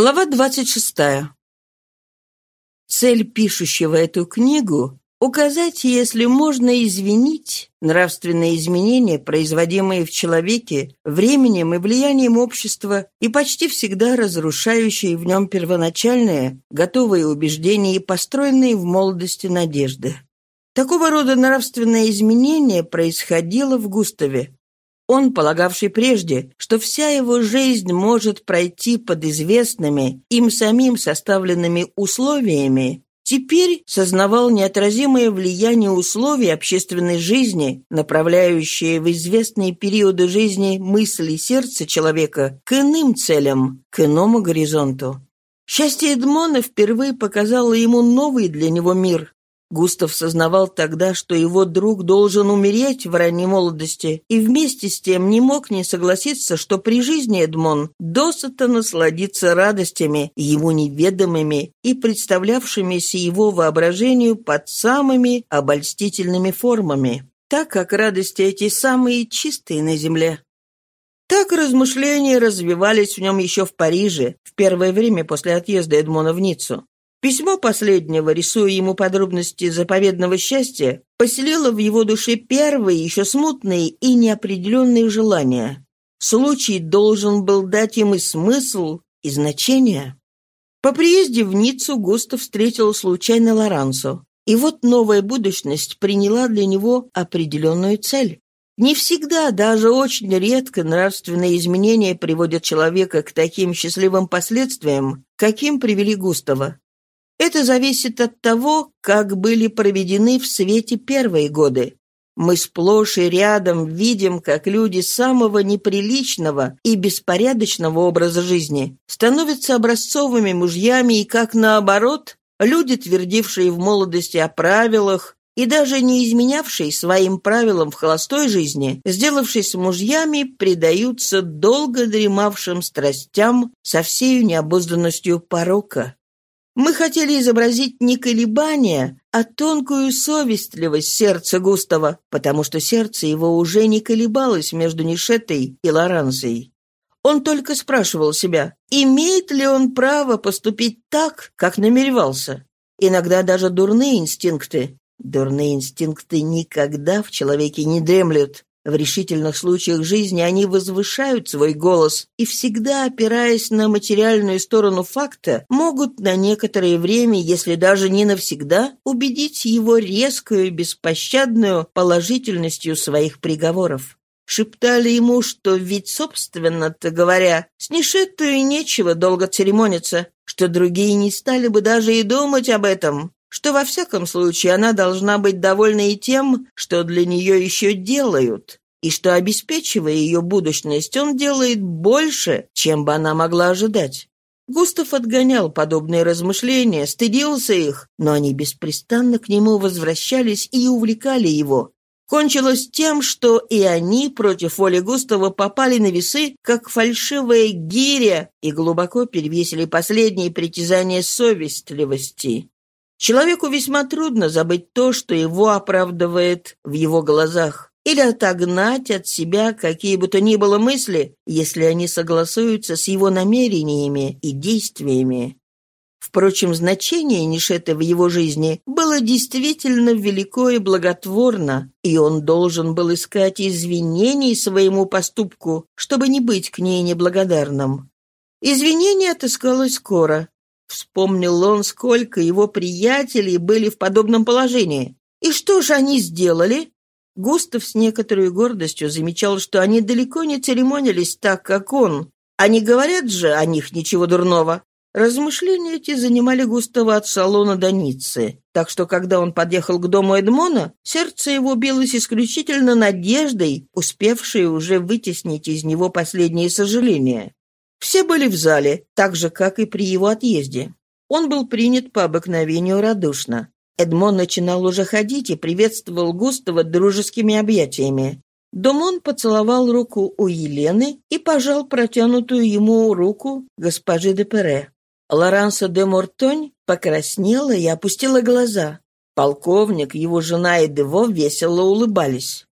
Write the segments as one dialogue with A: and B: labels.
A: Глава 26. Цель пишущего эту книгу – указать, если можно извинить нравственные изменения, производимые в человеке временем и влиянием общества и почти всегда разрушающие в нем первоначальные, готовые убеждения и построенные в молодости надежды. Такого рода нравственное изменение происходило в Густаве, он, полагавший прежде, что вся его жизнь может пройти под известными, им самим составленными условиями, теперь сознавал неотразимое влияние условий общественной жизни, направляющие в известные периоды жизни мысли сердца человека к иным целям, к иному горизонту. Счастье Эдмона впервые показало ему новый для него мир, Густав сознавал тогда, что его друг должен умереть в ранней молодости, и вместе с тем не мог не согласиться, что при жизни Эдмон досыта насладиться радостями, ему неведомыми и представлявшимися его воображению под самыми обольстительными формами, так как радости эти самые чистые на земле. Так размышления развивались в нем еще в Париже, в первое время после отъезда Эдмона в Ниццу. Письмо последнего, рисуя ему подробности заповедного счастья, поселило в его душе первые, еще смутные и неопределенные желания. Случай должен был дать им и смысл, и значение. По приезде в Ниццу Густав встретил случайно Лорансо. И вот новая будущность приняла для него определенную цель. Не всегда, даже очень редко нравственные изменения приводят человека к таким счастливым последствиям, каким привели Густава. Это зависит от того, как были проведены в свете первые годы. Мы сплошь и рядом видим, как люди самого неприличного и беспорядочного образа жизни становятся образцовыми мужьями и как наоборот, люди, твердившие в молодости о правилах, и даже не изменявшие своим правилам в холостой жизни, сделавшись мужьями, предаются долго дремавшим страстям со всею необузданностью порока. Мы хотели изобразить не колебания, а тонкую совестливость сердца Густава, потому что сердце его уже не колебалось между Нишетой и Лоранцией. Он только спрашивал себя, имеет ли он право поступить так, как намеревался. Иногда даже дурные инстинкты. Дурные инстинкты никогда в человеке не дремлют. В решительных случаях жизни они возвышают свой голос и, всегда опираясь на материальную сторону факта, могут на некоторое время, если даже не навсегда, убедить его резкую, беспощадную положительностью своих приговоров. Шептали ему, что ведь, собственно-то говоря, с Нишеттою нечего долго церемониться, что другие не стали бы даже и думать об этом, что во всяком случае она должна быть довольна и тем, что для нее еще делают, и что, обеспечивая ее будущность, он делает больше, чем бы она могла ожидать. Густав отгонял подобные размышления, стыдился их, но они беспрестанно к нему возвращались и увлекали его. Кончилось тем, что и они против воли Густава попали на весы, как фальшивая гиря, и глубоко перевесили последние притязания совестливости. Человеку весьма трудно забыть то, что его оправдывает в его глазах, или отогнать от себя какие бы то ни было мысли, если они согласуются с его намерениями и действиями. Впрочем, значение Нишета в его жизни было действительно велико и благотворно, и он должен был искать извинений своему поступку, чтобы не быть к ней неблагодарным. Извинение отыскалось скоро, Вспомнил он, сколько его приятелей были в подобном положении. И что же они сделали? Густав с некоторой гордостью замечал, что они далеко не церемонились так, как он. Они говорят же о них ничего дурного. Размышления эти занимали Густава от салона до Ниццы, так что, когда он подъехал к дому Эдмона, сердце его билось исключительно надеждой, успевшей уже вытеснить из него последние сожаления. Все были в зале, так же, как и при его отъезде. Он был принят по обыкновению радушно. Эдмон начинал уже ходить и приветствовал Густава дружескими объятиями. Думон поцеловал руку у Елены и пожал протянутую ему руку госпожи де Пере. Лоранса де Мортонь покраснела и опустила глаза. Полковник, его жена и Дево весело улыбались.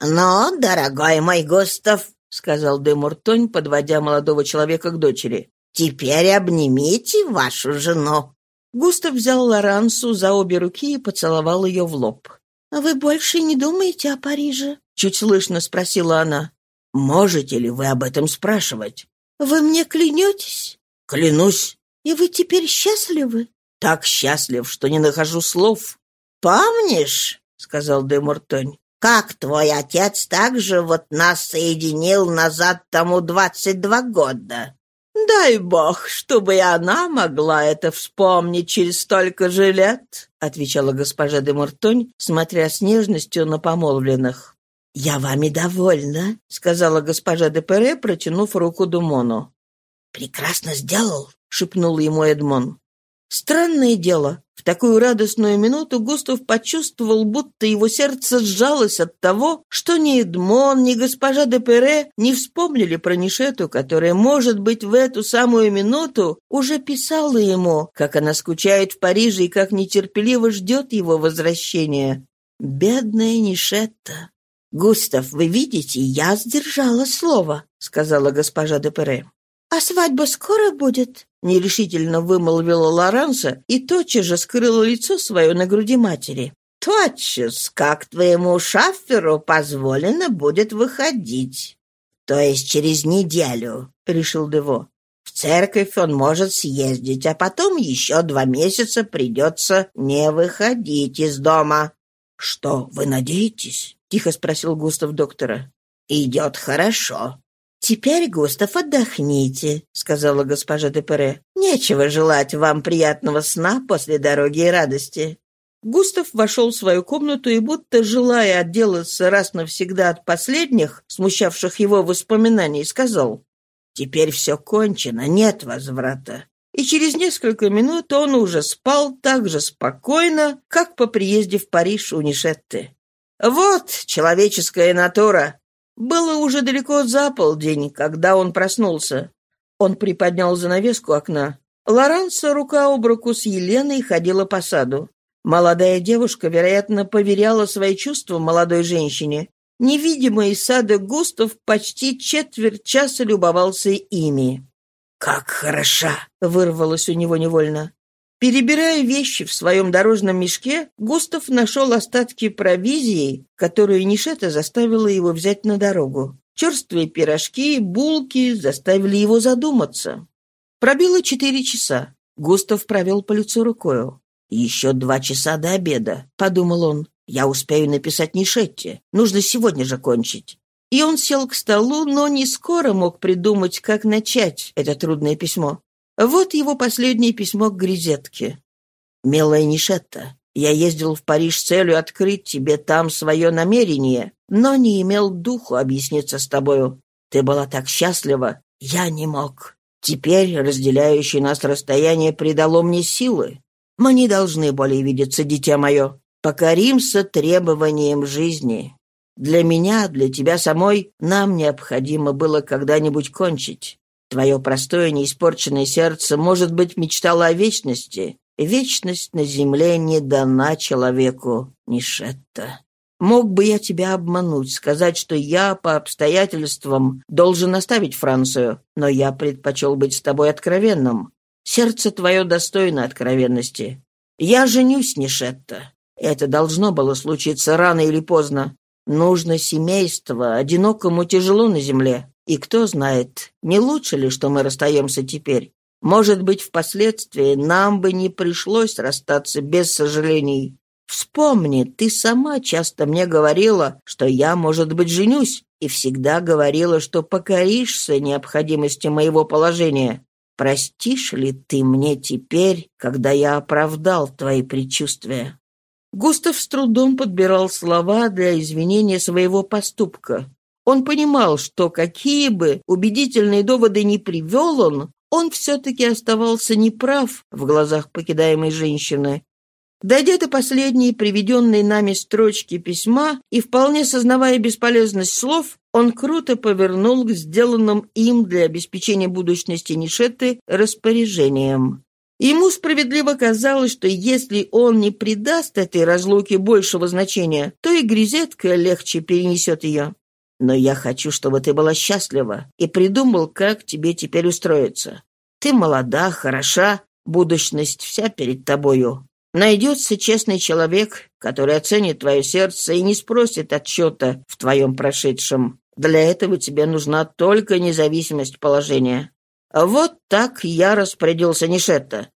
A: «Ну, дорогой мой Густав, — сказал де Муртонь, подводя молодого человека к дочери.
B: Теперь обнимите вашу жену».
A: Густав взял Лорансу за обе руки и поцеловал ее в лоб.
C: «А вы больше не думаете о Париже?»
A: — чуть слышно спросила она.
B: «Можете ли вы об этом спрашивать?»
C: «Вы мне клянетесь?»
B: «Клянусь».
C: «И вы теперь счастливы?»
A: «Так счастлив, что не нахожу слов».
B: «Помнишь?» — сказал де Муртонь. «Как твой отец также вот нас соединил назад тому двадцать два года?»
A: «Дай бог, чтобы и она могла это вспомнить через столько же лет», отвечала госпожа де Муртонь, смотря с нежностью на помолвленных. «Я вами довольна», — сказала госпожа де Пере, протянув руку Думону.
B: «Прекрасно сделал», —
A: шепнул ему Эдмон. Странное дело, в такую радостную минуту Густав почувствовал, будто его сердце сжалось от того, что ни Эдмон, ни госпожа де Пере не вспомнили про Нишету, которая, может быть, в эту самую минуту уже писала ему, как она скучает в Париже и как нетерпеливо ждет его возвращения. Бедная Нишетта. «Густав, вы видите, я сдержала слово», — сказала госпожа де Пере.
C: «А свадьба скоро будет?»
A: — нерешительно вымолвила Лоранса и тотчас же скрыла лицо свое на груди матери.
B: «Тотчас, как твоему шаферу позволено будет выходить. То есть через неделю», — решил Дево. «В церковь он может съездить, а потом еще два месяца придется не выходить из дома».
A: «Что, вы надеетесь?» — тихо спросил Густав доктора.
B: «Идет хорошо.
A: «Теперь, Густав, отдохните», — сказала госпожа Депере. «Нечего желать вам приятного сна после дороги и радости». Густав вошел в свою комнату и, будто желая отделаться раз навсегда от последних, смущавших его воспоминаний, сказал, «Теперь все кончено, нет возврата». И через несколько минут он уже спал так же спокойно, как по приезде в Париж у Нишетты. «Вот человеческая натура», было уже далеко за полдень, когда он проснулся. Он приподнял занавеску окна. Лоранса рука об руку с Еленой ходила по саду. Молодая девушка, вероятно, поверяла свои чувства молодой женщине. Невидимый из сада Густав почти четверть часа любовался ими. «Как хороша!» — вырвалось у него невольно. Перебирая вещи в своем дорожном мешке, Густав нашел остатки провизии, которую Нишета заставила его взять на дорогу. Черствые пирожки булки заставили его задуматься. Пробило четыре часа. Густав провел по лицу рукою. «Еще два часа до обеда», — подумал он. «Я успею написать Нишетте. Нужно сегодня же кончить». И он сел к столу, но не скоро мог придумать, как начать это трудное письмо. Вот его последнее письмо к Гризетке. «Милая Нишетта, я ездил в Париж с целью открыть тебе там свое намерение, но не имел духу объясниться с тобою. Ты была так счастлива, я не мог. Теперь разделяющее нас расстояние придало мне силы. Мы не должны более видеться, дитя мое. Покоримся требованиям жизни. Для меня, для тебя самой, нам необходимо было когда-нибудь кончить. Твое простое, неиспорченное сердце, может быть, мечтало о вечности. Вечность на земле не дана человеку, Нишетта. Мог бы я тебя обмануть, сказать, что я по обстоятельствам должен оставить Францию, но я предпочел быть с тобой откровенным. Сердце твое достойно откровенности. Я женюсь, Нишетта. Это должно было случиться рано или поздно. Нужно семейство, одинокому тяжело на земле. И кто знает, не лучше ли, что мы расстаемся теперь? Может быть, впоследствии нам бы не пришлось расстаться без сожалений. Вспомни, ты сама часто мне говорила, что я, может быть, женюсь, и всегда говорила, что покоришься необходимости моего положения. Простишь ли ты мне теперь, когда я оправдал твои предчувствия?» Густав с трудом подбирал слова для извинения своего поступка. Он понимал, что какие бы убедительные доводы ни привел он, он все-таки оставался неправ в глазах покидаемой женщины. Дойдя до последней приведенной нами строчки письма и вполне сознавая бесполезность слов, он круто повернул к сделанным им для обеспечения будущности Нишеты распоряжениям. Ему справедливо казалось, что если он не придаст этой разлуке большего значения, то и Гризетка легче перенесет ее. Но я хочу, чтобы ты была счастлива и придумал, как тебе теперь устроиться.
B: Ты молода, хороша, будущность вся перед тобою. Найдется честный человек, который оценит твое сердце и не спросит отчета в твоем прошедшем. Для этого тебе нужна только независимость положения. Вот так я распорядился Нишетта.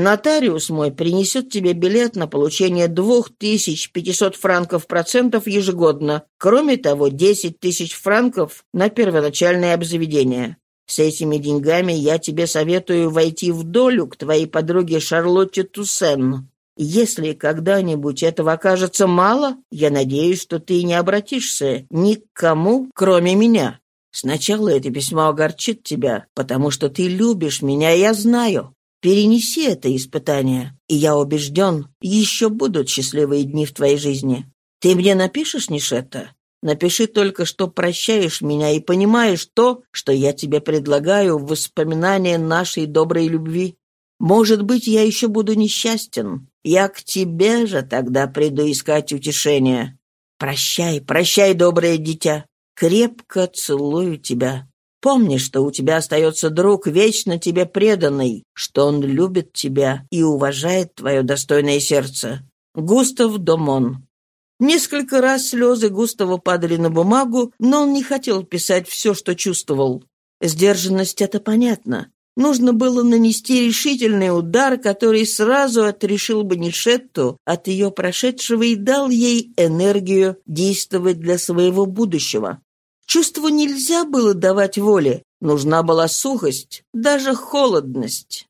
B: Нотариус мой принесет тебе билет на получение 2500 франков процентов ежегодно. Кроме того, 10 тысяч франков на первоначальное обзаведение. С этими деньгами я тебе советую войти в долю к твоей подруге Шарлотте Туссен. Если когда-нибудь этого окажется мало, я надеюсь, что ты не обратишься ни к кому, кроме меня. Сначала это письмо огорчит тебя, потому что ты любишь меня, я знаю. Перенеси это испытание, и я убежден, еще будут счастливые дни в твоей жизни. Ты мне напишешь, Нишета? Напиши только, что прощаешь меня и понимаешь то, что я тебе предлагаю в воспоминание нашей доброй любви. Может быть, я еще буду несчастен. Я к тебе же тогда приду искать утешения. Прощай, прощай, доброе дитя. Крепко целую тебя. Помни, что у тебя остается друг, вечно тебе преданный, что он любит тебя и уважает твое достойное сердце. Густав Домон. Несколько раз слезы Густава падали на бумагу, но он не хотел писать все, что чувствовал. Сдержанность — это понятно. Нужно было нанести решительный удар, который сразу отрешил бы Нишетту от ее прошедшего и дал ей энергию действовать для своего будущего. Чувству нельзя было давать воли, нужна была сухость, даже холодность.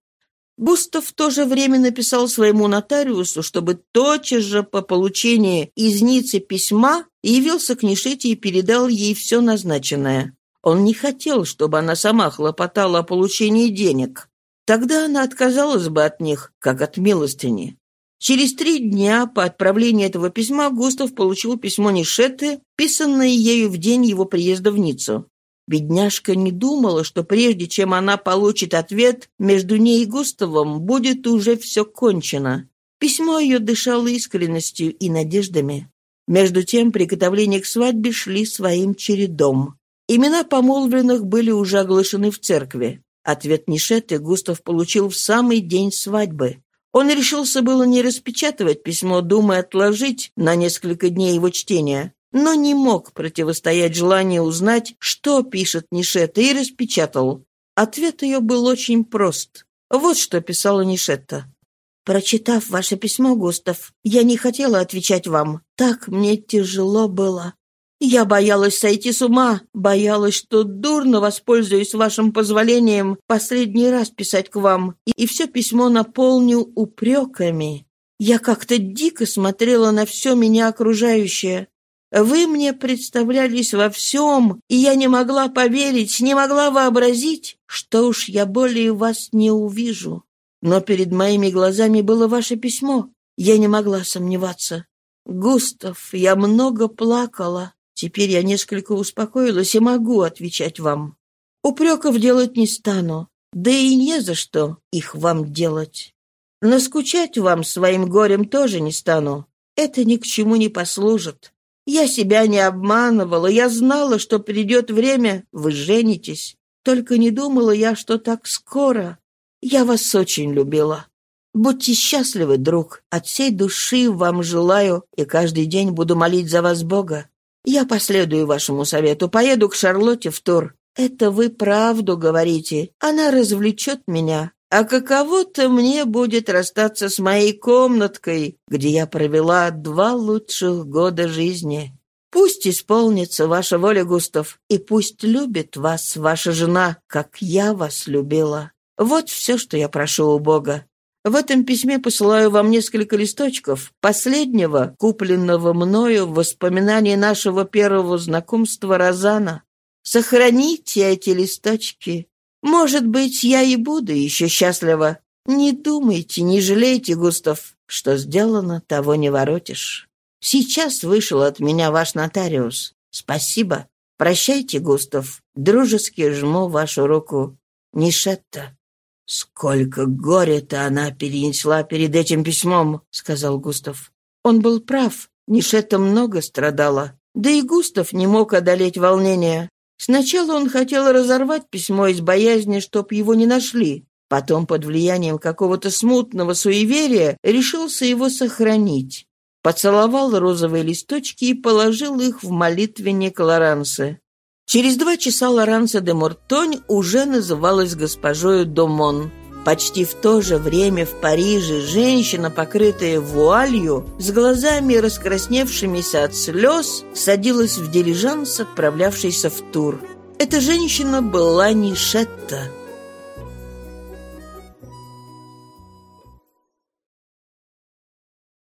B: Густав в то же время написал своему нотариусу, чтобы тотчас же по получении из Ниццы письма явился к Нишете и передал ей все назначенное. Он не хотел, чтобы она сама хлопотала о получении денег. Тогда она отказалась бы от них, как от милостыни. Через три дня по отправлению этого письма Густав получил письмо Нишеты, писанное ею в день его приезда в Ниццу. Бедняжка не думала, что прежде чем она получит ответ, между ней и Густавом будет уже все кончено. Письмо ее дышало искренностью и надеждами. Между тем приготовления к свадьбе шли своим чередом. Имена помолвленных были уже оглашены в церкви. Ответ Нишеты Густав получил в самый день свадьбы. Он решился было не распечатывать письмо, думая отложить на несколько дней его чтения, но не мог противостоять желанию узнать, что пишет Нишетта, и распечатал. Ответ ее был очень прост. Вот что писала Нишетта. «Прочитав ваше письмо, Густав, я не хотела отвечать вам. Так мне тяжело было. Я боялась сойти с ума, боялась, что дурно воспользуюсь вашим позволением последний раз писать к вам, и, и все письмо наполню упреками. Я как-то дико смотрела на все меня окружающее. Вы мне представлялись во всем, и я не могла поверить, не могла вообразить, что уж я более вас не увижу. Но перед моими глазами было ваше письмо. Я не могла сомневаться. Густав, я много плакала. Теперь я несколько успокоилась и могу отвечать вам. Упреков делать не стану, да и не за что их вам делать. Наскучать вам своим горем тоже не стану. Это ни к чему не послужит. Я себя не обманывала, я знала, что придет время, вы женитесь. Только не думала я, что так скоро. Я вас очень любила. Будьте счастливы, друг. От всей души вам желаю и каждый день буду молить за вас Бога. Я последую вашему совету, поеду к Шарлотте в тур. Это вы правду говорите. Она развлечет меня. А каково-то мне будет расстаться с моей комнаткой, где я провела два лучших года жизни. Пусть исполнится ваша воля, Густав, и пусть любит вас ваша жена, как я вас любила. Вот все, что я прошу у Бога. В этом письме посылаю вам несколько листочков, последнего, купленного мною в воспоминании нашего первого знакомства Розана. Сохраните эти листочки. Может быть, я и буду еще счастлива. Не думайте, не жалейте, Густав, что сделано, того не воротишь. Сейчас вышел от меня ваш нотариус. Спасибо. Прощайте, Густав. Дружески жму вашу руку. Нишетта. «Сколько горя-то она перенесла перед этим письмом», — сказал Густав. Он был прав, Нишета много страдала. Да и Густав не мог одолеть волнение. Сначала он хотел разорвать письмо из боязни, чтоб его не нашли.
A: Потом, под влиянием какого-то смутного суеверия, решился его сохранить. Поцеловал розовые листочки и положил их в молитвенник Лоранса. Через два часа Лоранса де Муртонь уже называлась госпожою Домон. Почти в то же время в Париже женщина, покрытая вуалью, с глазами раскрасневшимися от слез, садилась в дилижанс, отправлявшийся в тур. Эта женщина была Нишетта.